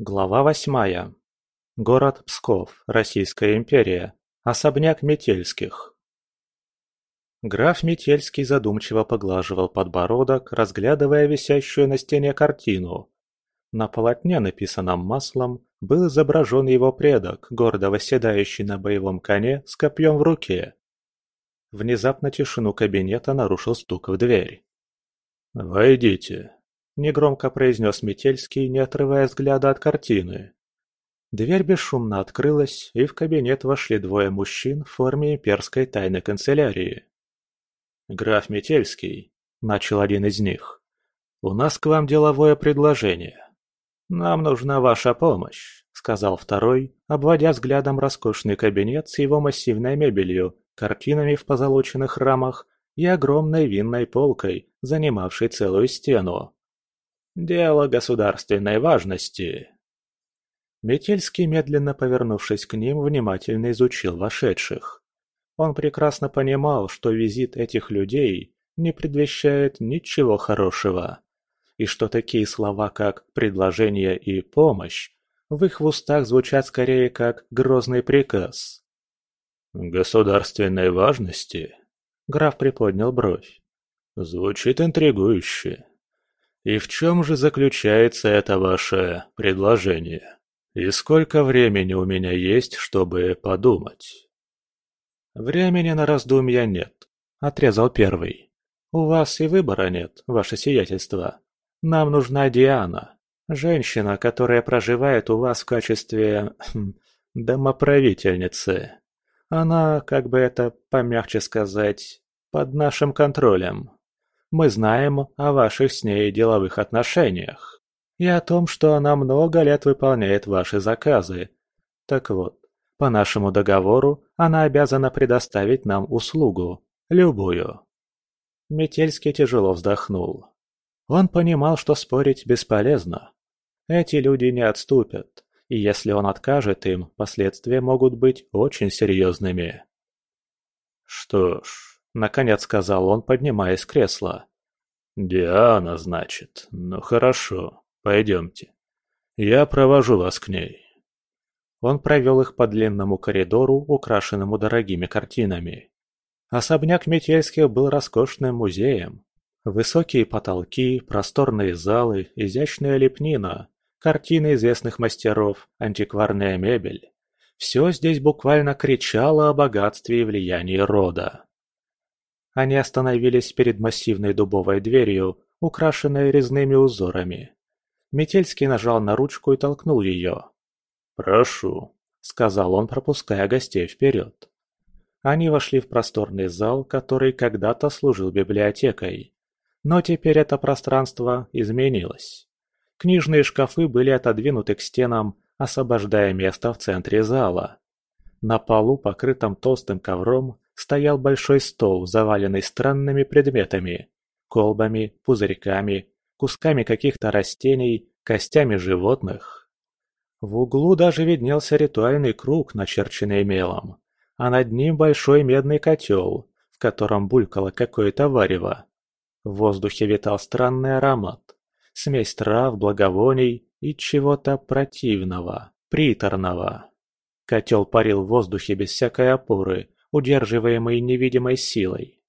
Глава восьмая. Город Псков, Российская империя. Особняк Метельских. Граф Метельский задумчиво поглаживал подбородок, разглядывая висящую на стене картину. На полотне, написанном маслом, был изображен его предок, гордо восседающий на боевом коне с копьем в руке. Внезапно тишину кабинета нарушил стук в дверь. «Войдите», негромко произнес Метельский, не отрывая взгляда от картины. Дверь бесшумно открылась, и в кабинет вошли двое мужчин в форме имперской тайной канцелярии. «Граф Метельский», — начал один из них, — «у нас к вам деловое предложение». «Нам нужна ваша помощь», — сказал второй, обводя взглядом роскошный кабинет с его массивной мебелью, картинами в позолоченных рамах и огромной винной полкой, занимавшей целую стену. Дело государственной важности. Метельский, медленно повернувшись к ним, внимательно изучил вошедших. Он прекрасно понимал, что визит этих людей не предвещает ничего хорошего, и что такие слова, как «предложение» и «помощь» в их устах звучат скорее как грозный приказ. «Государственной важности?» Граф приподнял бровь. «Звучит интригующе. И в чем же заключается это ваше предложение? И сколько времени у меня есть, чтобы подумать? Времени на раздумья нет, отрезал первый. У вас и выбора нет, ваше сиятельство. Нам нужна Диана, женщина, которая проживает у вас в качестве хм, домоправительницы. Она, как бы это помягче сказать, под нашим контролем. Мы знаем о ваших с ней деловых отношениях и о том, что она много лет выполняет ваши заказы. Так вот, по нашему договору она обязана предоставить нам услугу, любую». Метельский тяжело вздохнул. Он понимал, что спорить бесполезно. Эти люди не отступят, и если он откажет им, последствия могут быть очень серьезными. «Что ж, Наконец сказал он, поднимаясь с кресла. «Диана, значит. Ну хорошо, пойдемте. Я провожу вас к ней». Он провел их по длинному коридору, украшенному дорогими картинами. Особняк Метельских был роскошным музеем. Высокие потолки, просторные залы, изящная лепнина, картины известных мастеров, антикварная мебель. Все здесь буквально кричало о богатстве и влиянии рода. Они остановились перед массивной дубовой дверью, украшенной резными узорами. Метельский нажал на ручку и толкнул ее. «Прошу», — сказал он, пропуская гостей вперед. Они вошли в просторный зал, который когда-то служил библиотекой. Но теперь это пространство изменилось. Книжные шкафы были отодвинуты к стенам, освобождая место в центре зала. На полу, покрытом толстым ковром, стоял большой стол, заваленный странными предметами. Колбами, пузырьками, кусками каких-то растений, костями животных. В углу даже виднелся ритуальный круг, начерченный мелом, а над ним большой медный котел, в котором булькало какое-то варево. В воздухе витал странный аромат, смесь трав, благовоний и чего-то противного, приторного. Котел парил в воздухе без всякой опоры, удерживаемый невидимой силой.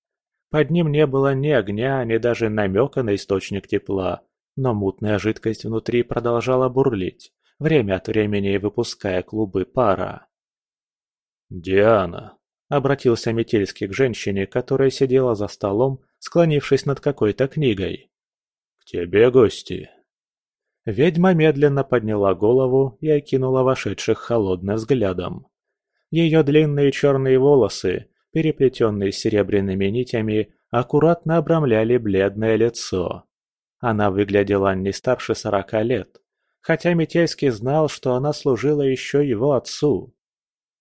Под ним не было ни огня, ни даже намека на источник тепла, но мутная жидкость внутри продолжала бурлить, время от времени выпуская клубы пара. «Диана», — обратился Метельский к женщине, которая сидела за столом, склонившись над какой-то книгой. «К тебе гости». Ведьма медленно подняла голову и окинула вошедших холодным взглядом. Ее длинные черные волосы, переплетенные серебряными нитями, аккуратно обрамляли бледное лицо. Она выглядела не старше сорока лет, хотя Метельский знал, что она служила еще его отцу.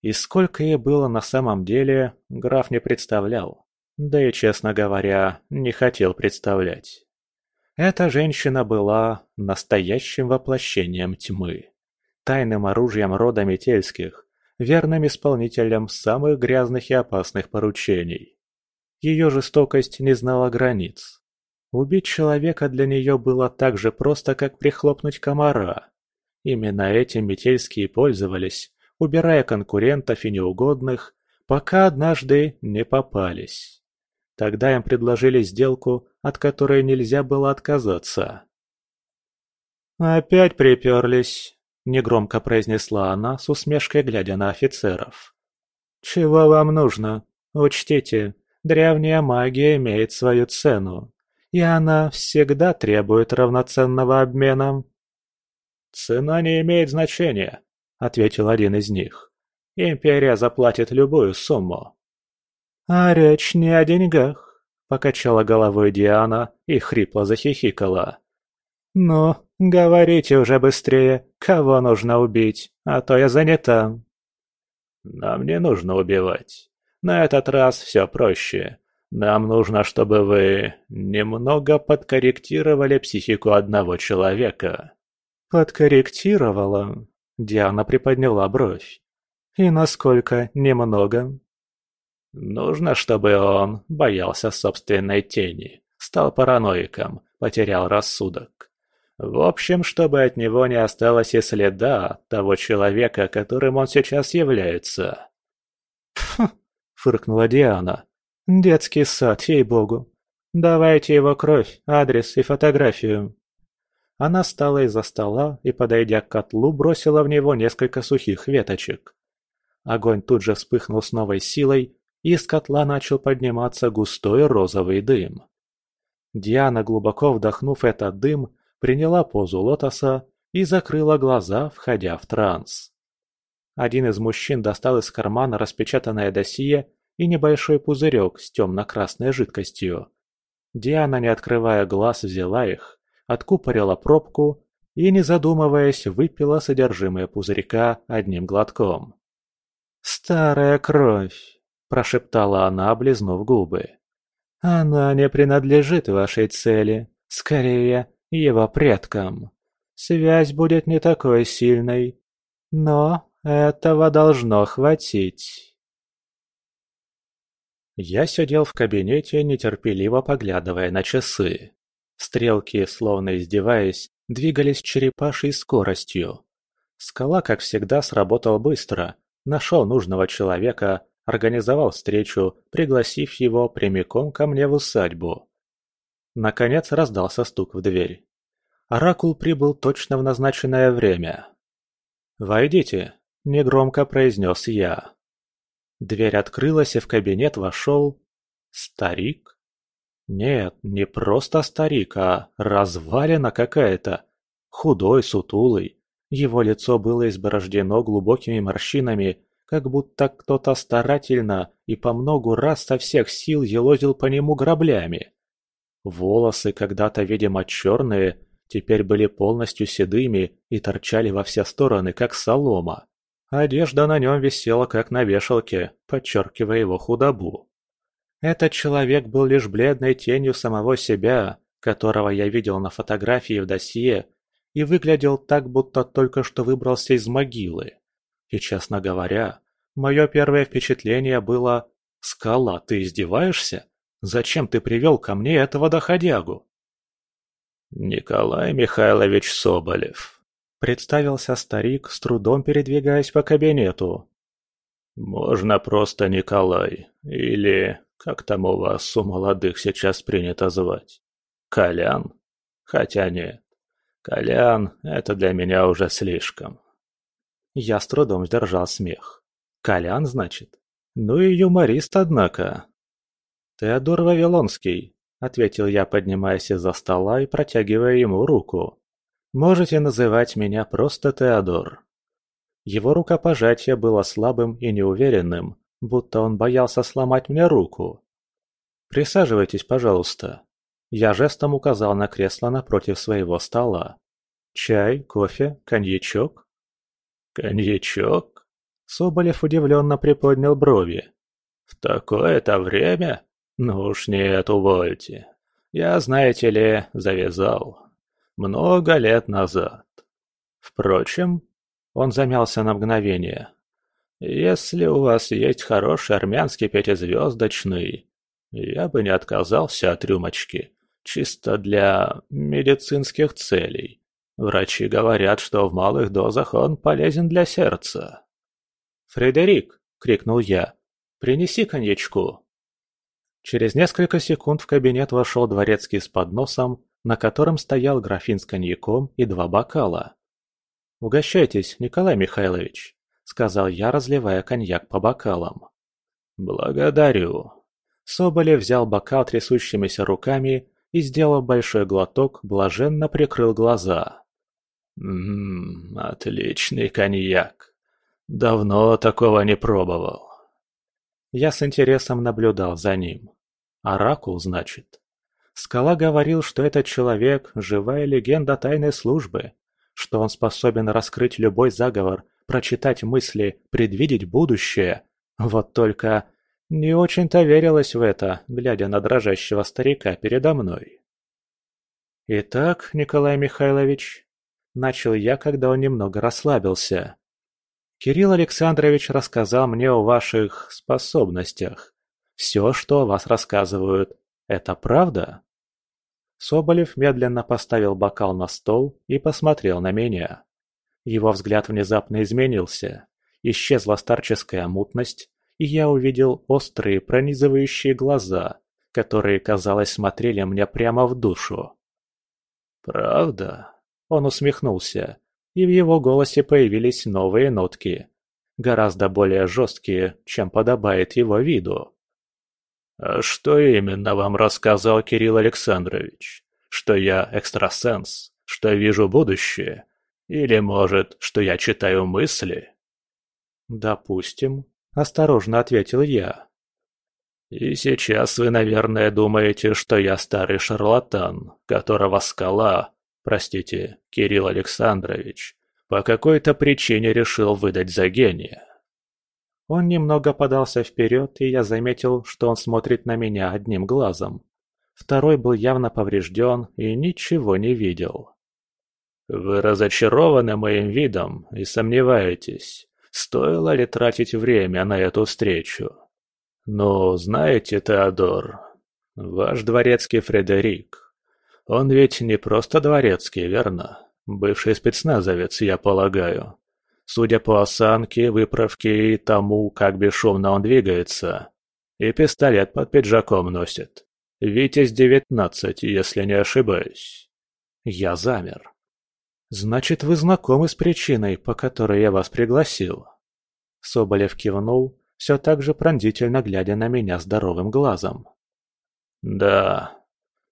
И сколько ей было на самом деле, граф не представлял. Да и, честно говоря, не хотел представлять. Эта женщина была настоящим воплощением тьмы, тайным оружием рода Метельских, верным исполнителем самых грязных и опасных поручений. Ее жестокость не знала границ. Убить человека для нее было так же просто, как прихлопнуть комара. Именно этим метельские пользовались, убирая конкурентов и неугодных, пока однажды не попались. Тогда им предложили сделку, от которой нельзя было отказаться. «Опять приперлись», — негромко произнесла она, с усмешкой глядя на офицеров. «Чего вам нужно? Учтите, древняя магия имеет свою цену, и она всегда требует равноценного обмена». «Цена не имеет значения», — ответил один из них. «Империя заплатит любую сумму». «А речь не о деньгах», — покачала головой Диана и хрипло захихикала. «Ну, говорите уже быстрее, кого нужно убить, а то я занята». «Нам не нужно убивать. На этот раз все проще. Нам нужно, чтобы вы немного подкорректировали психику одного человека». «Подкорректировала?» Диана приподняла бровь. «И насколько немного?» «Нужно, чтобы он боялся собственной тени, стал параноиком, потерял рассудок. В общем, чтобы от него не осталось и следа того человека, которым он сейчас является». «Фу!» — фыркнула Диана. «Детский сад, ей-богу. Давайте его кровь, адрес и фотографию». Она встала из-за стола и, подойдя к котлу, бросила в него несколько сухих веточек. Огонь тут же вспыхнул с новой силой, и из котла начал подниматься густой розовый дым. Диана, глубоко вдохнув этот дым, приняла позу лотоса и закрыла глаза, входя в транс. Один из мужчин достал из кармана распечатанное досье и небольшой пузырек с темно-красной жидкостью. Диана, не открывая глаз, взяла их откупорила пробку и, не задумываясь, выпила содержимое пузырька одним глотком. «Старая кровь!» – прошептала она, облизнув губы. «Она не принадлежит вашей цели, скорее, его предкам. Связь будет не такой сильной, но этого должно хватить». Я сидел в кабинете, нетерпеливо поглядывая на часы. Стрелки, словно издеваясь, двигались черепашьей скоростью. Скала, как всегда, сработал быстро, нашел нужного человека, организовал встречу, пригласив его прямиком ко мне в усадьбу. Наконец раздался стук в дверь. Оракул прибыл точно в назначенное время. «Войдите», — негромко произнес я. Дверь открылась, и в кабинет вошел... старик? Нет, не просто старик, а развалина какая-то. Худой, сутулый. Его лицо было изборождено глубокими морщинами, как будто кто-то старательно и по многу раз со всех сил елозил по нему граблями. Волосы, когда-то, видимо, черные, теперь были полностью седыми и торчали во все стороны, как солома. Одежда на нем висела, как на вешалке, подчеркивая его худобу. Этот человек был лишь бледной тенью самого себя, которого я видел на фотографии в досье, и выглядел так, будто только что выбрался из могилы. И, честно говоря, мое первое впечатление было «Скала, ты издеваешься? Зачем ты привел ко мне этого доходягу?» «Николай Михайлович Соболев», — представился старик, с трудом передвигаясь по кабинету. «Можно просто Николай, или как там у вас у молодых сейчас принято звать? Колян? Хотя нет. Колян – это для меня уже слишком. Я с трудом сдержал смех. Колян, значит? Ну и юморист, однако. Теодор Вавилонский, ответил я, поднимаясь из-за стола и протягивая ему руку. Можете называть меня просто Теодор. Его рукопожатие было слабым и неуверенным, будто он боялся сломать мне руку. «Присаживайтесь, пожалуйста». Я жестом указал на кресло напротив своего стола. «Чай, кофе, коньячок?» «Коньячок?» Соболев удивленно приподнял брови. «В такое-то время? Ну уж нет, увольте. Я, знаете ли, завязал. Много лет назад. Впрочем...» Он замялся на мгновение, если у вас есть хороший армянский пятизвездочный, я бы не отказался от рюмочки, чисто для медицинских целей. Врачи говорят, что в малых дозах он полезен для сердца. «Фредерик!» — крикнул я. «Принеси коньячку!» Через несколько секунд в кабинет вошел дворецкий с подносом, на котором стоял графин с коньяком и два бокала. «Угощайтесь, Николай Михайлович», — сказал я, разливая коньяк по бокалам. «Благодарю». Соболев взял бокал трясущимися руками и, сделав большой глоток, блаженно прикрыл глаза. Ммм, отличный коньяк. Давно такого не пробовал. Я с интересом наблюдал за ним. Оракул, значит. Скала говорил, что этот человек – живая легенда тайной службы, что он способен раскрыть любой заговор, прочитать мысли, предвидеть будущее. Вот только не очень-то верилось в это, глядя на дрожащего старика передо мной. «Итак, Николай Михайлович, Начал я, когда он немного расслабился. Кирилл Александрович рассказал мне о ваших способностях. Все, что о вас рассказывают, это правда? Соболев медленно поставил бокал на стол и посмотрел на меня. Его взгляд внезапно изменился. Исчезла старческая мутность, и я увидел острые пронизывающие глаза, которые, казалось, смотрели мне прямо в душу. «Правда?» Он усмехнулся, и в его голосе появились новые нотки, гораздо более жесткие, чем подобает его виду. «А что именно вам рассказал Кирилл Александрович? Что я экстрасенс? Что вижу будущее? Или, может, что я читаю мысли?» «Допустим», — осторожно ответил я. «И сейчас вы, наверное, думаете, что я старый шарлатан, которого скала простите, Кирилл Александрович, по какой-то причине решил выдать за гения. Он немного подался вперед, и я заметил, что он смотрит на меня одним глазом. Второй был явно поврежден и ничего не видел. «Вы разочарованы моим видом и сомневаетесь, стоило ли тратить время на эту встречу. Но знаете, Теодор, ваш дворецкий Фредерик он ведь не просто дворецкий, верно? Бывший спецназовец, я полагаю. Судя по осанке, выправке и тому, как бесшумно он двигается. И пистолет под пиджаком носит. Витязь-19, если не ошибаюсь. Я замер. «Значит, вы знакомы с причиной, по которой я вас пригласил?» Соболев кивнул, все так же пронзительно глядя на меня здоровым глазом. «Да,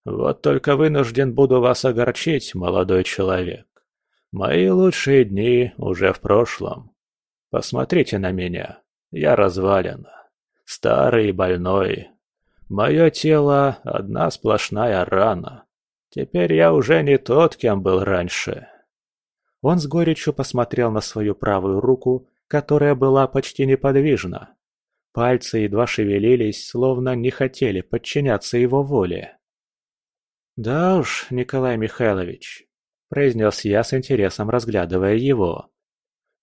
вот только вынужден буду вас огорчить, молодой человек. Мои лучшие дни уже в прошлом. Посмотрите на меня. Я развален. Старый и больной. Мое тело — одна сплошная рана. Теперь я уже не тот, кем был раньше. Он с горечью посмотрел на свою правую руку, которая была почти неподвижна. Пальцы едва шевелились, словно не хотели подчиняться его воле. «Да уж, Николай Михайлович», – произнес я с интересом, разглядывая его.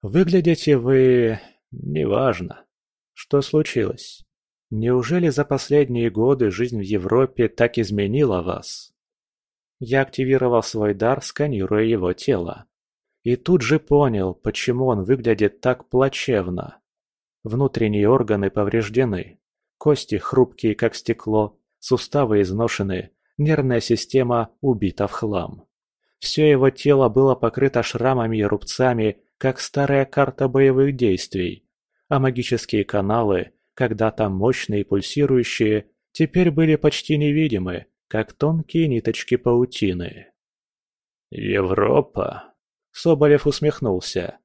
«Выглядите вы... неважно. Что случилось? Неужели за последние годы жизнь в Европе так изменила вас?» Я активировал свой дар, сканируя его тело. И тут же понял, почему он выглядит так плачевно. Внутренние органы повреждены, кости хрупкие, как стекло, суставы изношены, Нервная система убита в хлам. Все его тело было покрыто шрамами и рубцами, как старая карта боевых действий, а магические каналы, когда-то мощные и пульсирующие, теперь были почти невидимы, как тонкие ниточки паутины. «Европа?» — Соболев усмехнулся.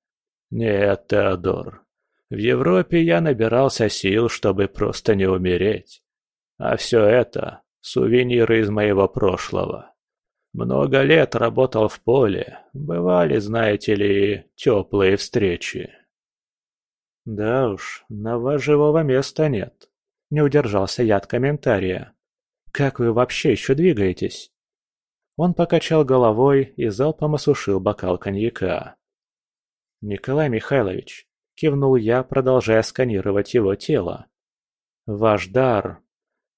«Нет, Теодор, в Европе я набирался сил, чтобы просто не умереть. А все это Сувениры из моего прошлого. Много лет работал в поле. Бывали, знаете ли, теплые встречи. Да уж, на вас живого места нет. Не удержался я от комментария. Как вы вообще еще двигаетесь? Он покачал головой и залпом осушил бокал коньяка. «Николай Михайлович», — кивнул я, продолжая сканировать его тело. «Ваш дар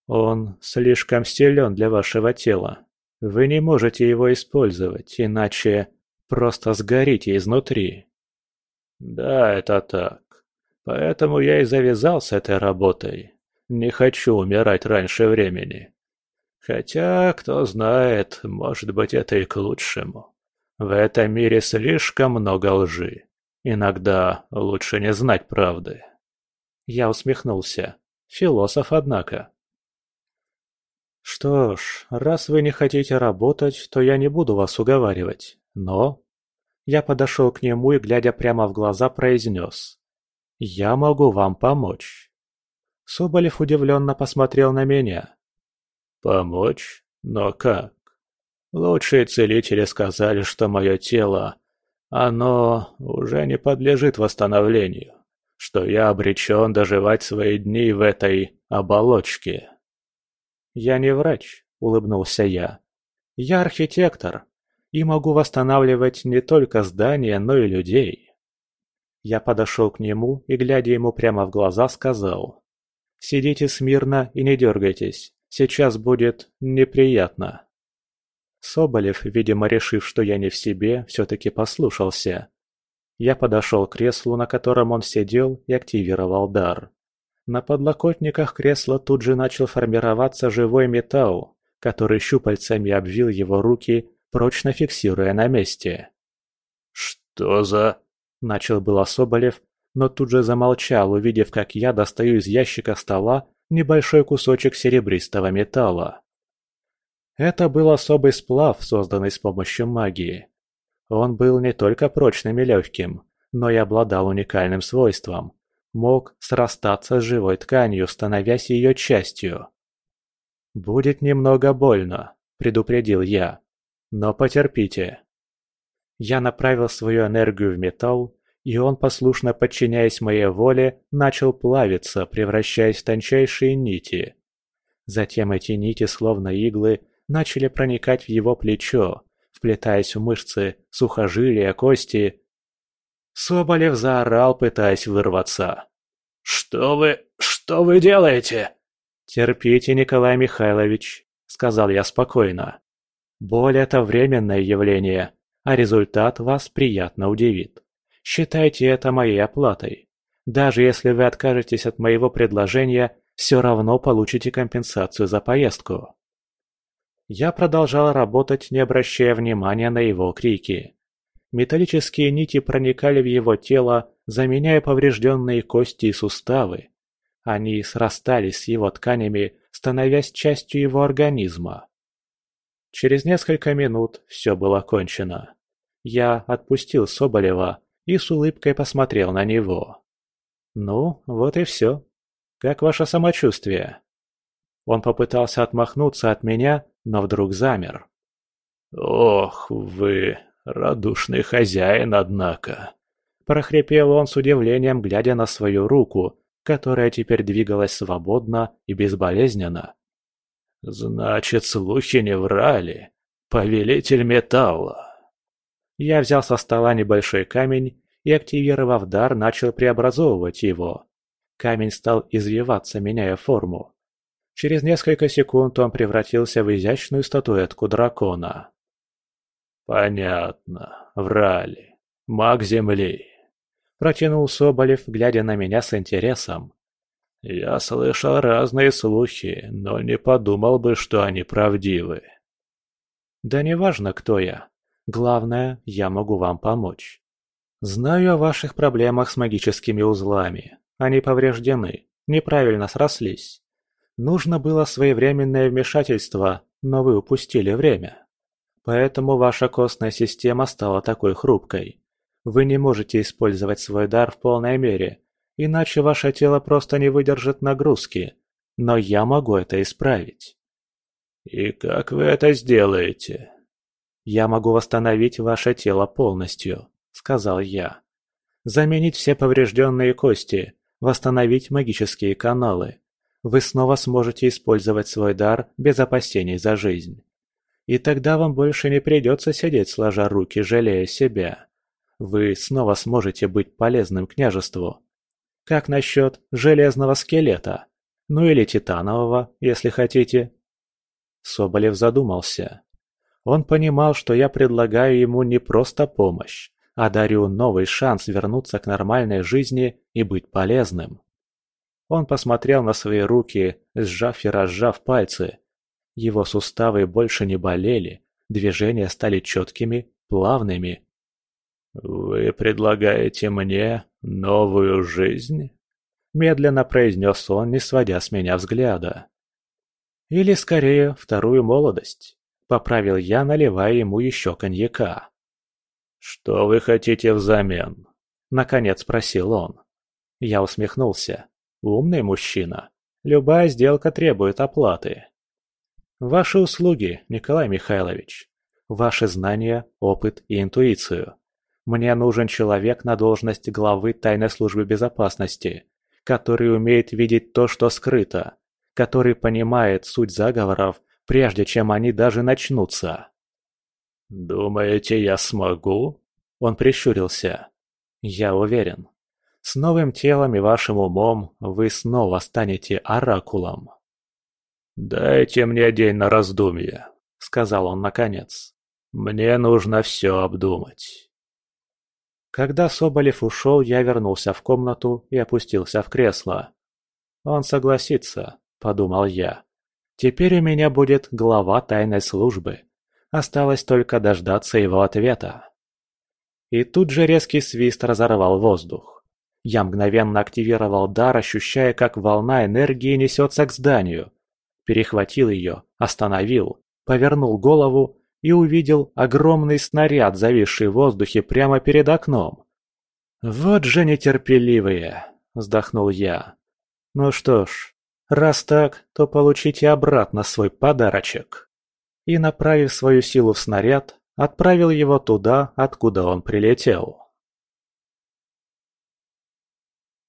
он слишком силен для вашего тела. Вы не можете его использовать, иначе... просто сгорите изнутри. Да, это так. Поэтому я и завязал с этой работой. Не хочу умирать раньше времени. Хотя, кто знает, может быть это и к лучшему. В этом мире слишком много лжи. Иногда лучше не знать правды. Я усмехнулся. Философ, однако. Что ж, раз вы не хотите работать, то я не буду вас уговаривать. Но... Я подошел к нему и, глядя прямо в глаза, произнес. «Я могу вам помочь». Соболев удивленно посмотрел на меня. «Помочь? Но как? Лучшие целители сказали, что мое тело, оно уже не подлежит восстановлению, что я обречен доживать свои дни в этой оболочке». «Я не врач», — улыбнулся я. «Я архитектор и могу восстанавливать не только здания, но и людей». Я подошел к нему и, глядя ему прямо в глаза, сказал. «Сидите смирно и не дергайтесь. Сейчас будет неприятно». Соболев, видимо, решив, что я не в себе, все-таки послушался. Я подошел к креслу, на котором он сидел, и активировал дар. На подлокотниках кресла тут же начал формироваться живой металл, который щупальцами обвил его руки, прочно фиксируя на месте. «Что за...» – начал было Соболев, но тут же замолчал, увидев, как я достаю из ящика стола небольшой кусочек серебристого металла. Это был особый сплав, созданный с помощью магии. Он был не только прочным и легким, но и обладал уникальным свойством мог срастаться с живой тканью, становясь ее частью. «Будет немного больно», – предупредил я. «Но потерпите». Я направил свою энергию в металл, и он, послушно подчиняясь моей воле, начал плавиться, превращаясь в тончайшие нити. Затем эти нити, словно иглы, начали проникать в его плечо, вплетаясь в мышцы, сухожилия, кости Соболев заорал, пытаясь вырваться. «Что вы... что вы делаете?» «Терпите, Николай Михайлович», — сказал я спокойно. «Боль — это временное явление, а результат вас приятно удивит. Считайте это моей оплатой. Даже если вы откажетесь от моего предложения, все равно получите компенсацию за поездку». Я продолжал работать, не обращая внимания на его крики. Металлические нити проникали в его тело, заменяя поврежденные кости и суставы. Они срастались с его тканями, становясь частью его организма. Через несколько минут все было кончено. Я отпустил Соболева и с улыбкой посмотрел на него. «Ну, вот и все. Как ваше самочувствие?» Он попытался отмахнуться от меня, но вдруг замер. «Ох вы, Радушный хозяин, однако. Прохрипел он с удивлением, глядя на свою руку, которая теперь двигалась свободно и безболезненно. «Значит, слухи не врали. Повелитель металла». Я взял со стола небольшой камень и, активировав дар, начал преобразовывать его. Камень стал извиваться, меняя форму. Через несколько секунд он превратился в изящную статуэтку дракона. «Понятно. Врали. Маг Земли». Протянул Соболев, глядя на меня с интересом. «Я слышал разные слухи, но не подумал бы, что они правдивы». «Да неважно, кто я. Главное, я могу вам помочь. Знаю о ваших проблемах с магическими узлами. Они повреждены, неправильно срослись. Нужно было своевременное вмешательство, но вы упустили время. Поэтому ваша костная система стала такой хрупкой. Вы не можете использовать свой дар в полной мере, иначе ваше тело просто не выдержит нагрузки. Но я могу это исправить. И как вы это сделаете? Я могу восстановить ваше тело полностью, сказал я. Заменить все поврежденные кости, восстановить магические каналы. Вы снова сможете использовать свой дар без опасений за жизнь. И тогда вам больше не придется сидеть сложа руки, жалея себя. Вы снова сможете быть полезным княжеству. Как насчет железного скелета? Ну или титанового, если хотите. Соболев задумался. Он понимал, что я предлагаю ему не просто помощь, а дарю новый шанс вернуться к нормальной жизни и быть полезным. Он посмотрел на свои руки, сжав и разжав пальцы. Его суставы больше не болели, движения стали четкими, плавными. «Вы предлагаете мне новую жизнь?» Медленно произнес он, не сводя с меня взгляда. «Или, скорее, вторую молодость», — поправил я, наливая ему еще коньяка. «Что вы хотите взамен?» — наконец спросил он. Я усмехнулся. «Умный мужчина. Любая сделка требует оплаты». «Ваши услуги, Николай Михайлович. Ваши знания, опыт и интуицию. Мне нужен человек на должность главы тайной службы безопасности, который умеет видеть то, что скрыто, который понимает суть заговоров, прежде чем они даже начнутся. «Думаете, я смогу?» Он прищурился. «Я уверен. С новым телом и вашим умом вы снова станете оракулом». «Дайте мне день на раздумье», — сказал он наконец. «Мне нужно все обдумать». Когда Соболев ушел, я вернулся в комнату и опустился в кресло. «Он согласится», — подумал я. «Теперь у меня будет глава тайной службы. Осталось только дождаться его ответа». И тут же резкий свист разорвал воздух. Я мгновенно активировал дар, ощущая, как волна энергии несется к зданию. Перехватил ее, остановил, повернул голову и увидел огромный снаряд, зависший в воздухе прямо перед окном. «Вот же нетерпеливые!» – вздохнул я. «Ну что ж, раз так, то получите обратно свой подарочек». И, направив свою силу в снаряд, отправил его туда, откуда он прилетел.